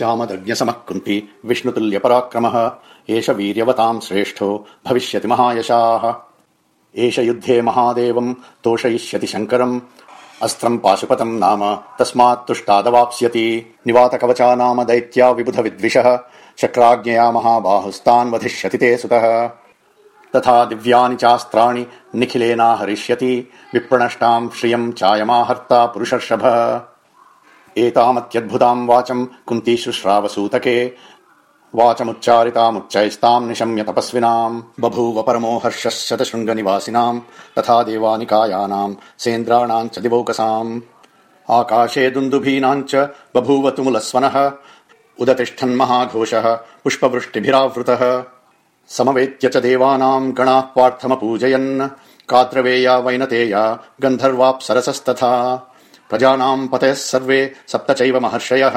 चामदज्ञसमः कुन्ती विष्णुतुल्यपराक्रमः। एष वीर्यवताम् श्रेष्ठो भविष्यति महायशाः। एष युद्धे महादेवम् तोषयिष्यति शङ्करम्। अस्त्रम् पाशुपतम् नाम तस्मात् तुष्टादवाप्स्यति। निवातकवचा नाम दैत्या विबुध विद्विषः शक्राज्ञया महाबाहुस्तान् वधिष्यति ते सुतः। तथा दिव्यानि चास्त्राणि निखिलेनाहरिष्यति। विप्रणष्टाम् श्रियम् चायमाहर्ता पुरुषर्षभ एतामत्यद्भुताम् वाचम् कुन्ती शुश्रावसूतके वाचमुच्चारितामुच्चैस्ताम् निशम्य तपस्विनाम्। बभूव परमो हर्षः शतशृङ्ग निवासिनाम् तथा देवानिकायानाम् सेन्द्राणाम् च दिवौकसाम्। आकाशे दुन्दुभीनाम् च बभूव तुमुलस्वनः। उदतिष्ठन् महाघोषः पुष्पवृष्टिभिरावृतः। समवेत्य च देवानाम् गणाः पार्थमपूजयन्। कात्रवेया वैनतेया गन्धर्वाप्सरसस्तथा प्रजानाम् पतयः सर्वे सप्त चैव महर्षयः।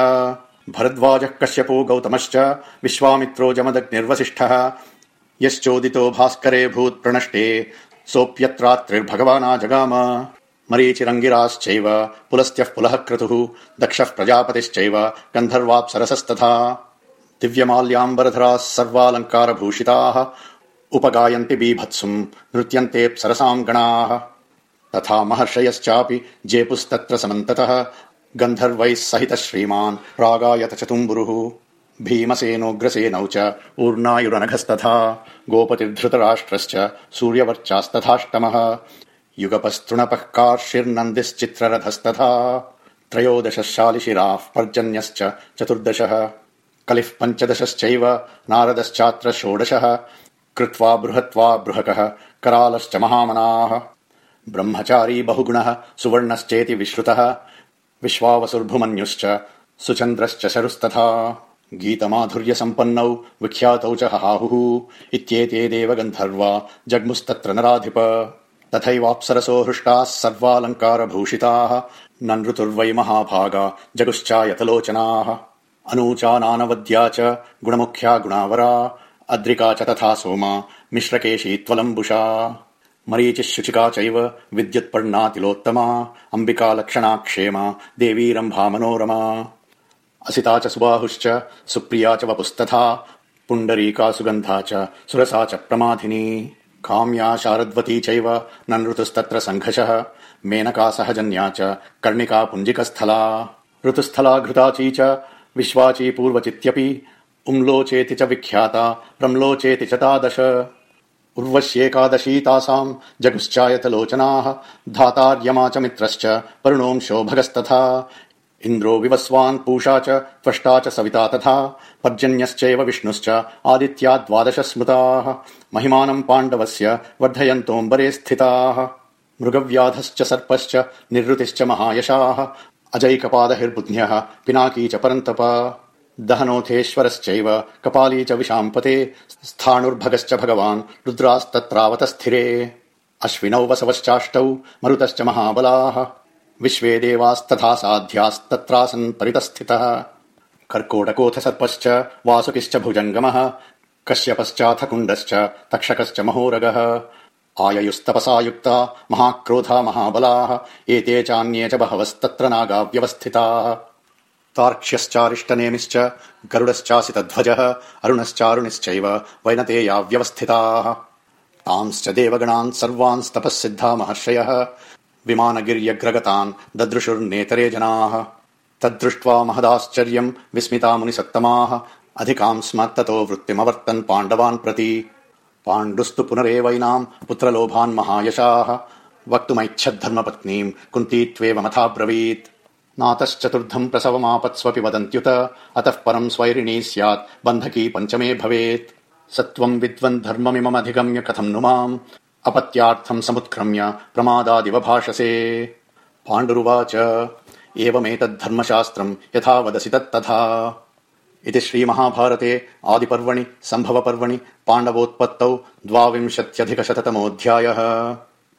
भरद्वाजः कश्यपो गौतमश्च विश्वामित्रो जमदग्निर्वसिष्ठः। यश्चोदितो भास्करे भूत् प्रणष्टे सोऽप्यत्रात्रिर्भगवाना जगाम। मरीचिरङ्गिराश्चैव पुलस्त्यः पुलः क्रतुः दक्षः प्रजापतिश्चैव गन्धर्वाप्सरसस्तथा। दिव्यमाल्याम्बरधराः सर्वालङ्कारभूषिताः उपगायन्ति बीभत्सुम् नृत्यन्तेऽप्सरसाम् गणाः तथा महर्षयश्चापि जेपुस्तत्र समन्ततः। गन्धर्वैः सहितः श्रीमान् प्रागायत चतुम्बुरुः। भीमसेनोग्रसेनौ च ऊर्णायुरनघस्तथा। गोपतिर्धृतराष्ट्रश्च सूर्यवर्चास्तथाष्टमः। युगपस्तृणपः कार्षिर्नन्दिश्चित्ररथस्तथा। त्रयोदश शालिशिराः पर्जन्यश्च चतुर्दशः। कलिः पञ्चदशश्चैव नारदश्चात्र षोडशः कृत्वा बृहत्वा बृहकः करालश्च महामनाः ब्रह्मचारी बहुगुणः सुवर्णश्चेति विश्रुतः विश्वावसुर्भुमन्युश्च सुचन्द्रश्च शरुस्तथा। गीतमाधुर्य सम्पन्नौ विख्यातौ च हाहुः इत्येते देव गन्धर्वा जग्मुस्तत्र नराधिप। तथैवाप्सरसो हृष्टाः सर्वालङ्कारभूषिताः नृतुर्वै महाभागा जगुश्चायतलोचनाः। अनूचानानवद्या च गुणमुख्या गुणावरा अद्रिका च तथा सोमा मिश्रकेशी त्वलम्बुषा मरीचिः शुचिका चैव विद्युत्पर्णातिलोत्तमा अम्बिका लक्षणा क्षेमा देवीरम्भा मनोरमा। असिता च सुबाहुश्च सुप्रिया च वपुस्तथा पुण्डरीका सुगन्धा च सुरसा च प्रमाधिनी काम्या शारद्वती चैव नृतुस्तत्र सङ्घषः मेनका सहजन्या च कर्णिका पुञ्जिकस्थला। ऋतुस्थला घृताची च विश्वाची पूर्वचित्यपि उम्लोचेति च विख्याता रम्लोचेति च तादश उर्वश्येकादशी तासाम् जगुश्चायतलोचनाः धातार्यमा च मित्रश्च वरुणोऽंशो भगस्तथा इन्द्रो विवस्वान् पूषा च त्वष्टा च सविता तथा। पर्जन्यश्चैव विष्णुश्च आदित्या द्वादश स्मृताः महिमानम् पाण्डवस्य वर्धयन्तोऽम्बरे स्थिताः। मृगव्याधश्च सर्पश्च निर्वृतिश्च महायशाः। अजैकपादहिर्बुध्न्यः पिनाकी च परन्तप दहनोथेश्वरश्चैव कपाली च विशाम्पते स्थाणुर्भगश्च भगवान् रुद्रास्तत्रावत स्थिरे अश्विनौ वसवश्चाष्टौ मरुतश्च महाबलाः। विश्वे देवास्तथा साध्यास्तत्रासन् परितस्थितः। कर्कोटकोऽथ सर्पश्च वासुकिश्च भुजङ्गमः कश्यपश्चाथ कुण्डश्च तक्षकश्च महोरगः। आययुस्तपसा युक्ता महाक्रोधा महाबलाः एते चान्ये च बहवस्तत्र नागाव्यवस्थिताः तार्क्ष्यश्चारिष्टनेमिश्च गरुडश्चासितध्वजः अरुणश्चारुणिश्चैव वैनतेयाव्यवस्थिताः तांश्च देवगणान् सर्वांस्तपः सिद्धा महर्षयः विमानगिर्यग्रगतान् ददृशुर्नेतरे जनाः। तद्दृष्ट्वा महदाश्चर्यम् विस्मिता मुनिसत्तमाः अधिकाम् स्म ततो वृत्तिमवर्तन् पाण्डवान् प्रति। पाण्डुस्तु पुनरेवैनाम् पुत्रलोभान् महायशाः। वक्तुमैच्छद्धर्मपत्नीम् कुन्ती त्वेवमथाब्रवीत् नातश्चतुर्थम् प्रसवमापत्स्वपि वदन्त्युत। अतः परम् स्वैरिणी स्यात्। बन्धकी पञ्चमे भवेत्। स त्वम् विद्वन् धर्ममिममधिगम्य कथम् नु माम्। अपत्यार्थम् समुत्क्रम्य प्रमादादिव भाषसे पाण्डुरुवाच। एवमेतद्धर्मशास्त्रम् यथा वदसि तत्तथा। इति श्रीमहाभारते आदिपर्वणि सम्भवपर्वणि पाण्डवोत्पत्तौ द्वाविंशत्यधिकशततमोऽध्यायः